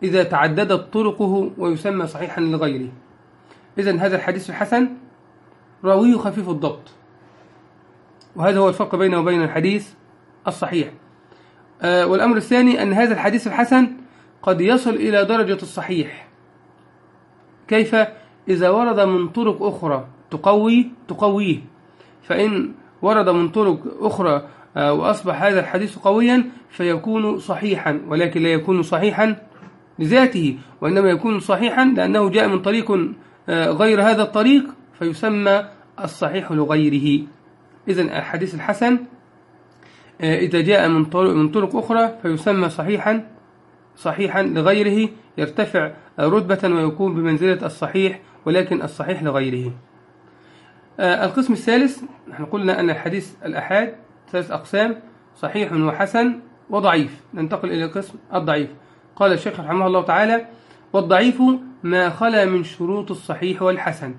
إذا تعددت طرقه ويسمى صحيحا لغيره. إذا هذا الحديث الحسن راويه خفيف الضبط. وهذا هو الفرق بينه وبين الحديث الصحيح. آه، والأمر الثاني أن هذا الحديث الحسن قد يصل إلى درجة الصحيح. كيف؟ إذا ورد من طرق أخرى تقوي تقويه. فإن ورد من طرق أخرى آه، وأصبح هذا الحديث قويا فيكون صحيحا. ولكن لا يكون صحيحا لذاته وإنما يكون صحيحا لأنه جاء من طريق آه، غير هذا الطريق فيسمى الصحيح لغيره. إذن الحديث الحسن آه، إذا جاء من طرق أخرى فيسمى صحيحا صحيحا لغيره يرتفع رتبة ويكون بمنزلة الصحيح ولكن الصحيح لغيره. آه، القسم الثالث نحن قلنا أن الحديث الأحاد ثلاث أقسام صحيح وحسن وضعيف. ننتقل إلى القسم الضعيف. قال الشيخ رحمه الله تعالى والضعيف ما خلا من شروط الصحيح والحسن.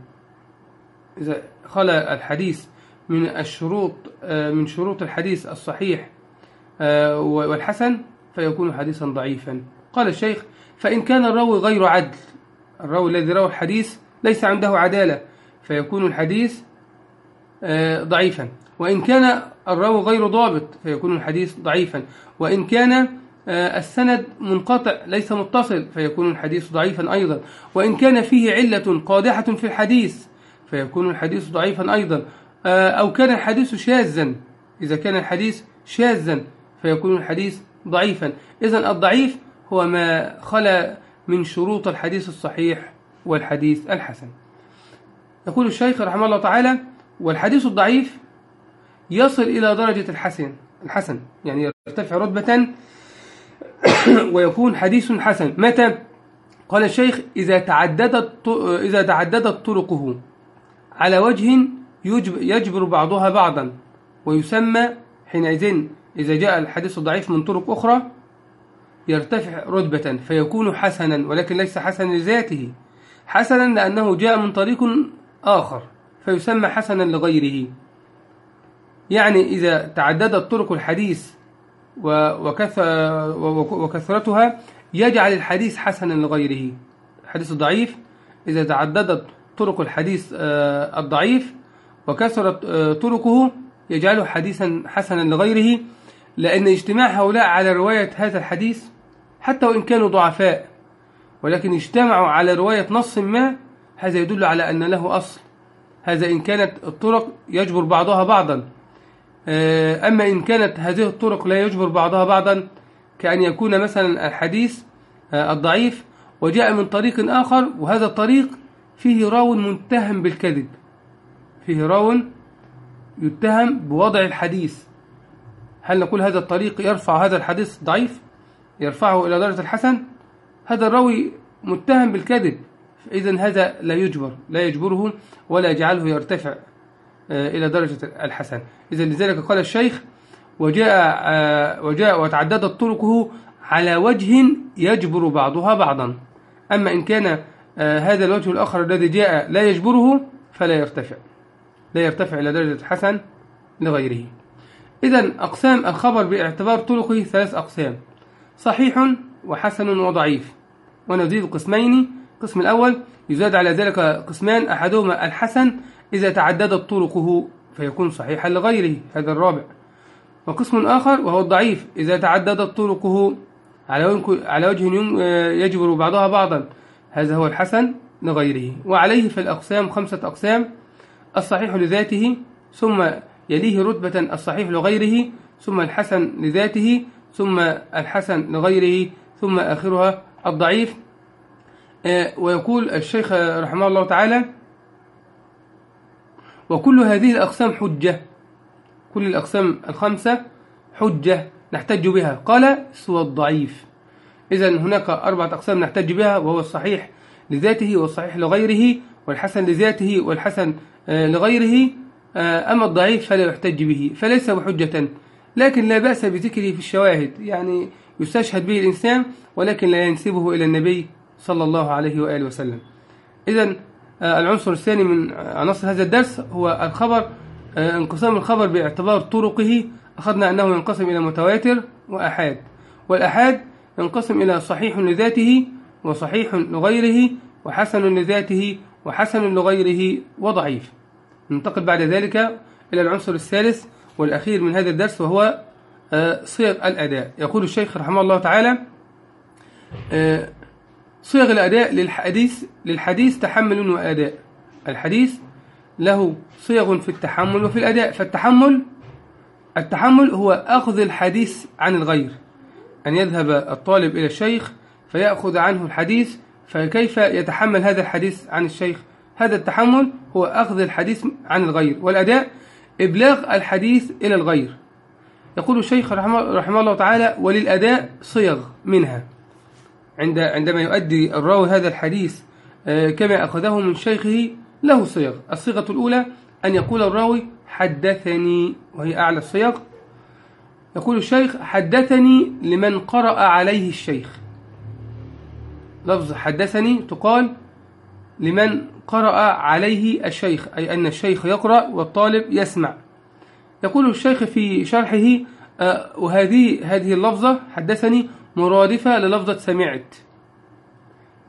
إذا خلا الحديث من الشروط آه، من شروط الحديث الصحيح آه، والحسن فيكون حديثا ضعيفا. قال الشيخ فإن كان الراوي غير عدل الراوي الذي روى الحديث ليس عنده عدالة فيكون الحديث آه، ضعيفا. وإن كان الراوي غير ضابط فيكون الحديث ضعيفا. وإن كان آه، السند منقطع ليس متصل فيكون الحديث ضعيفا أيضا. وإن كان فيه علة قادحة في الحديث فيكون الحديث ضعيفا أيضا. آه، أو كان الحديث شاذا إذا كان الحديث شاذا فيكون الحديث ضعيفا. إذا الضعيف هو ما خلا من شروط الحديث الصحيح والحديث الحسن. يقول الشيخ رحمه الله تعالى والحديث الضعيف يصل إلى درجة الحسن الحسن يعني يرتفع رتبة ويكون حديث حسن. متى؟ قال الشيخ إذا تعددت إذا تعددت طرقه على وجه يجبر بعضها بعضا ويسمى حينئذ إذا جاء الحديث الضعيف من طرق أخرى يرتفع رتبة فيكون حسنا ولكن ليس حسنا لذاته. حسنا لأنه جاء من طريق آخر فيسمى حسنا لغيره. يعني إذا تعددت طرق الحديث وكثرتها يجعل الحديث حسنا لغيره. الحديث الضعيف إذا تعددت طرق الحديث آه، الضعيف وكثرت آه، طرقه يجعله حديثا حسنا لغيره. لأن اجتماع هؤلاء على رواية هذا الحديث حتى وإن كانوا ضعفاء ولكن اجتمعوا على رواية نص ما هذا يدل على أن له أصل. هذا إن كانت الطرق يجبر بعضها بعضا. آه، أما إن كانت هذه الطرق لا يجبر بعضها بعضا كأن يكون مثلا الحديث آه، الضعيف وجاء من طريق آخر وهذا الطريق فيه راو متهم بالكذب. فيه راو يتهم بوضع الحديث. هل نقول هذا الطريق يرفع هذا الحديث ضعيف؟ يرفعه إلى درجة الحسن؟ هذا الراوي متهم بالكذب. إذا هذا لا يجبر لا يجبره ولا يجعله يرتفع آه، إلى درجة الحسن. إذا لذلك قال الشيخ وجاء, آه، وجاء وتعددت طرقه على وجه يجبر بعضها بعضا. أما إن كان آه، هذا الوجه الآخر الذي جاء لا يجبره فلا يرتفع لا يرتفع إلى درجة الحسن لغيره. إذا أقسام الخبر باعتبار طرقه ثلاث أقسام صحيح وحسن وضعيف. ونزيد قسمين. القسم الأول يزاد على ذلك قسمان أحدهما الحسن إذا تعددت طرقه فيكون صحيحا لغيره. هذا الرابع. وقسم آخر وهو الضعيف إذا تعددت طرقه على وجه يجبر بعضها بعضا. هذا هو الحسن لغيره. وعليه في الأقسام خمسة أقسام الصحيح لذاته ثم يليه رتبة الصحيح لغيره ثم الحسن لذاته ثم الحسن لغيره ثم آخرها الضعيف. آه، ويقول الشيخ رحمه الله تعالى وكل هذه الأقسام حجة كل الأقسام الخمسة حجة نحتج بها. قال سوى الضعيف. إذا هناك أربعة أقسام نحتج بها وهو الصحيح لذاته والصحيح لغيره والحسن لذاته والحسن آه، لغيره. أما الضعيف فلا يحتج به فليس بحجة لكن لا بأس بذكره في الشواهد يعني يستشهد به الإنسان ولكن لا ينسبه إلى النبي صلى الله عليه وآله وسلم. إذا آه، العنصر الثاني من عناصر هذا الدرس هو الخبر آه، انقسام الخبر باعتبار طرقه. أخذنا أنه ينقسم إلى متواتر وأحاد والأحاد ينقسم إلى صحيح لذاته وصحيح لغيره وحسن لذاته وحسن لغيره وضعيف. ننتقل بعد ذلك إلى العنصر الثالث والأخير من هذا الدرس وهو آه، صيغ الأداء. يقول الشيخ رحمه الله تعالى صيغ الأداء للحديث للحديث تحمل وأداء الحديث له صيغ في التحمل وفي الأداء. فالتحمل التحمل هو أخذ الحديث عن الغير. أن يذهب الطالب إلى الشيخ فيأخذ عنه الحديث فكيف يتحمل هذا الحديث عن الشيخ؟ هذا التحمل هو أخذ الحديث عن الغير والأداء إبلاغ الحديث إلى الغير. يقول الشيخ رحمه, رحمه الله تعالى وللأداء صيغ منها. عند عندما يؤدي الراوي هذا الحديث آه، كما أخذه من شيخه له صيغ. الصيغة الأولى أن يقول الراوي حدثني وهي أعلى الصيغ. يقول الشيخ حدثني لمن قرأ عليه الشيخ. لفظ حدثني تقال لمن قرأ عليه الشيخ أي أن الشيخ يقرأ والطالب يسمع. يقول الشيخ في شرحه آه، وهذه هذه اللفظة حدثني مرادفة للفظة سمعت.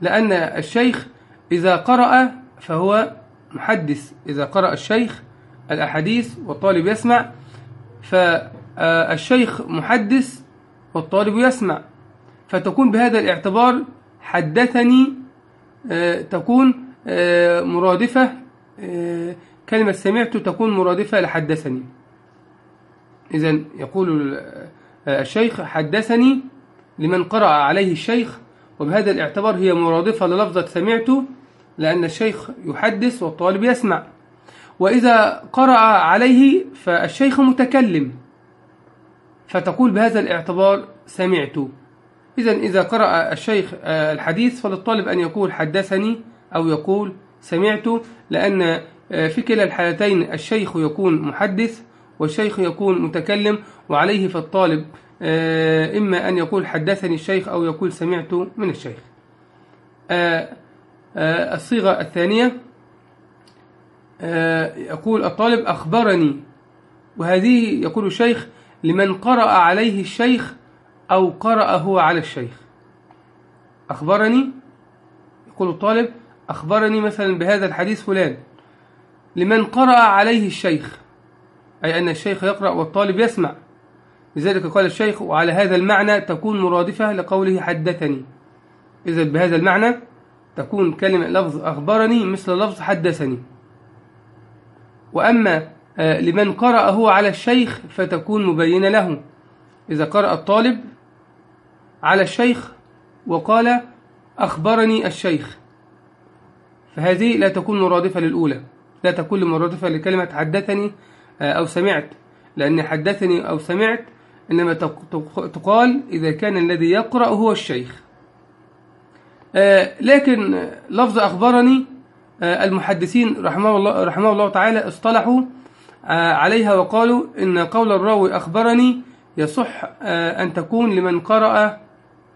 لأن الشيخ إذا قرأ فهو محدث. إذا قرأ الشيخ الأحاديث والطالب يسمع فالشيخ محدث والطالب يسمع. فتكون بهذا الاعتبار حدثني آه، تكون آه، مرادفة آه، كلمة سمعت تكون مرادفة لحدثني. إذا يقول الشيخ حدثني لمن قرأ عليه الشيخ وبهذا الاعتبار هي مرادفة للفظة سمعت لأن الشيخ يحدث والطالب يسمع. وإذا قرأ عليه فالشيخ متكلم فتقول بهذا الاعتبار سمعت. إذا إذا قرأ الشيخ آه، الحديث فللطالب أن يقول حدثني أو يقول سمعت لأن آه، في كلا الحالتين الشيخ يكون محدث والشيخ يكون متكلم وعليه فالطالب آه، إما أن يقول حدثني الشيخ أو يقول سمعت من الشيخ. الصيغة الثانية يقول الطالب أخبرني وهذه يقول الشيخ لمن قرأ عليه الشيخ أو قرأ هو على الشيخ. أخبرني يقول الطالب أخبرني مثلا بهذا الحديث فلان. لمن قرأ عليه الشيخ أي أن الشيخ يقرأ والطالب يسمع. لذلك قال الشيخ وعلى هذا المعنى تكون مرادفة لقوله حدثني. إذا بهذا المعنى تكون كلمة لفظ أخبرني مثل لفظ حدثني. وأما آه، لمن قرأ هو على الشيخ فتكون مبينة له. إذا قرأ الطالب على الشيخ وقال أخبرني الشيخ. فهذه لا تكون مرادفة للأولى. لا تكون مرادفة لكلمة حدثني آه، أو سمعت. لأن حدثني أو سمعت إنما تقال إذا كان الذي يقرأ هو الشيخ. آه، لكن لفظ أخبرني آه، المحدثين رحمه الله, رحمه الله تعالى اصطلحوا عليها وقالوا إن قول الراوي أخبرني يصح أن تكون لمن قرأ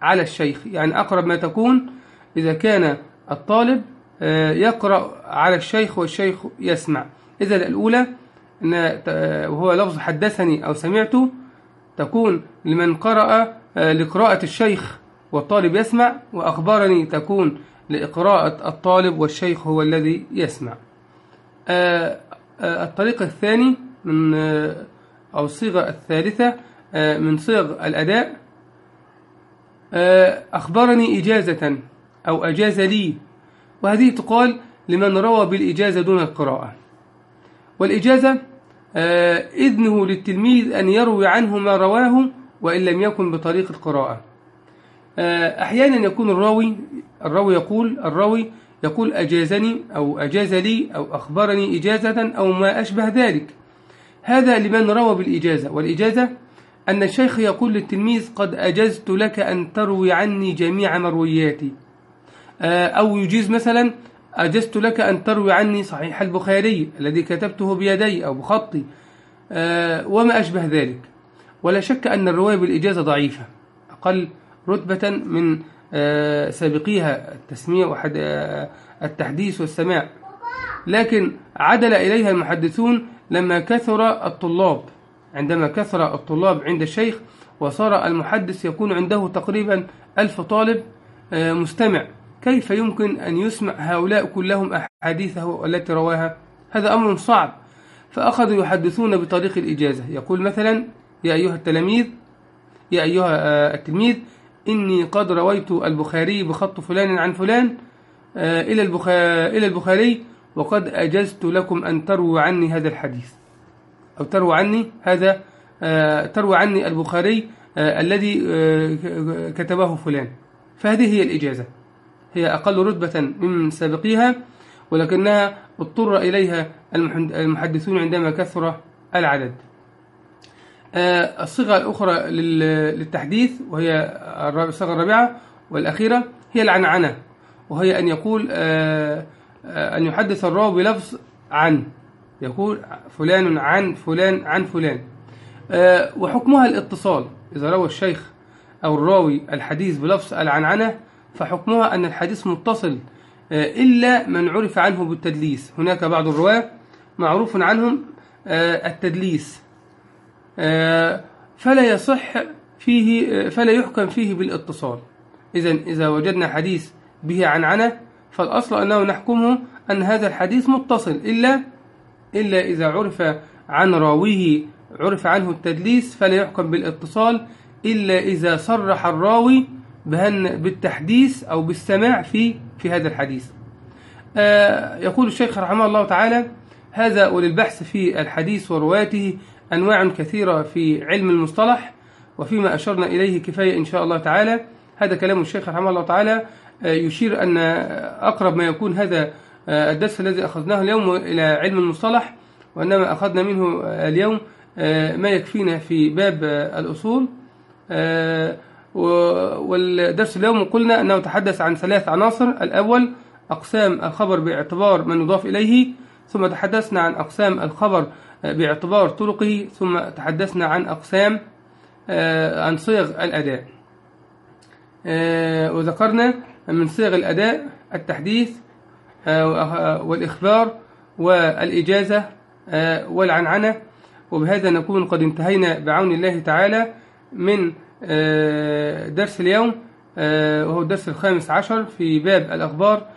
على الشيخ. يعني أقرب ما تكون إذا كان الطالب آه، يقرأ على الشيخ والشيخ يسمع. إذا الأولى وهو لفظ حدثني أو سمعته تكون لمن قرأ آه، لقراءة الشيخ والطالب يسمع وأخبارني تكون لقراءة الطالب والشيخ هو الذي يسمع. آه، الطريقة الثاني من أو الصيغة الثالثة من صيغ الأداء آه، أخبرني إجازة أو أجاز لي. وهذه تقال لمن روى بالإجازة دون القراءة. والإجازة آه، إذنه للتلميذ أن يروي عنه ما رواه وإن لم يكن بطريق القراءة آه، أحيانا يكون الراوي الراوي يقول الراوي يقول أجازني أو أجاز لي أو أخبرني إجازة أو ما أشبه ذلك. هذا لمن روى بالإجازة. والإجازة أن الشيخ يقول للتلميذ قد أجزت لك أن تروي عني جميع مروياتي. آه، أو يجيز مثلا أجزت لك أن تروي عني صحيح البخاري الذي كتبته بيدي أو بخطي. آه، وما أشبه ذلك. ولا شك أن الرواية بالإجازة ضعيفة. أقل رتبة من آه، سابقيها التسمية والتحديث والسماع. لكن عدل إليها المحدثون لما كثر الطلاب. عندما كثر الطلاب عند الشيخ وصار المحدث يكون عنده تقريبا ألف طالب آه، مستمع. كيف يمكن أن يسمع هؤلاء كلهم أحاديثه التي رواها؟ هذا أمر صعب. فأخذوا يحدثون بطريق الإجازة. يقول مثلا يا أيها التلاميذ يا أيها آه، التلميذ إني قد رويت البخاري بخط فلان عن فلان آه، إلى البخاري وقد أجزت لكم أن ترووا عني هذا الحديث. أو تروى عني هذا آه، تروى عني البخاري آه، الذي آه، كتبه فلان. فهذه هي الإجازة. هي أقل رتبة من سابقيها ولكنها اضطر إليها المحدثون عندما كثر العدد. الصيغة الأخرى للتحديث وهي الصيغة الرابعة والأخيرة هي العنعنة وهي أن يقول أن يحدث الراوي بلفظ عن. يقول فلان عن فلان عن فلان. وحكمها الاتصال. إذا روى الشيخ أو الراوي الحديث بلفظ العنعنة فحكمها أن الحديث متصل إلا من عرف عنه بالتدليس. هناك بعض الرواة معروف عنهم التدليس. آه، فلا يصح فيه آه، فلا يحكم فيه بالاتصال. إذا إذا وجدنا حديث به عن عنه فالأصل أنه نحكمه أن هذا الحديث متصل إلا إلا إذا عرف عن راويه عرف عنه التدليس فلا يحكم بالاتصال. إلا إذا صرح الراوي بالتحديث أو بالسماع في في هذا الحديث. آه، يقول الشيخ رحمه الله تعالى هذا وللبحث في الحديث ورواته أنواع كثيرة في علم المصطلح وفيما أشرنا إليه كفاية إن شاء الله تعالى. هذا كلام الشيخ رحمه الله تعالى. آه، يشير أن أقرب ما يكون هذا الدرس الذي أخذناه اليوم إلى علم المصطلح وإنما أخذنا منه آه، اليوم ما يكفينا في باب الأصول. والدرس اليوم قلنا أنه تحدث عن ثلاث عناصر. الأول أقسام الخبر باعتبار من يضاف إليه ثم تحدثنا عن أقسام الخبر باعتبار طرقه ثم تحدثنا عن أقسام آه، عن صيغ الأداء. آه، وذكرنا من صيغ الأداء التحديث آه، والإخبار والإجازة والعنعنة. وبهذا نكون قد انتهينا بعون الله تعالى من درس اليوم وهو الدرس الخامس عشر في باب الأخبار.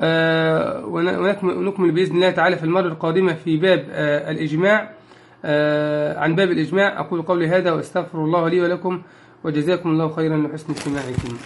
آه، ونكمل بإذن الله تعالى في المرة القادمة في باب آه، الإجماع. آه، عن باب الإجماع أقول قولي هذا وأستغفر الله لي ولكم وجزاكم الله خيرا لحسن استماعكم.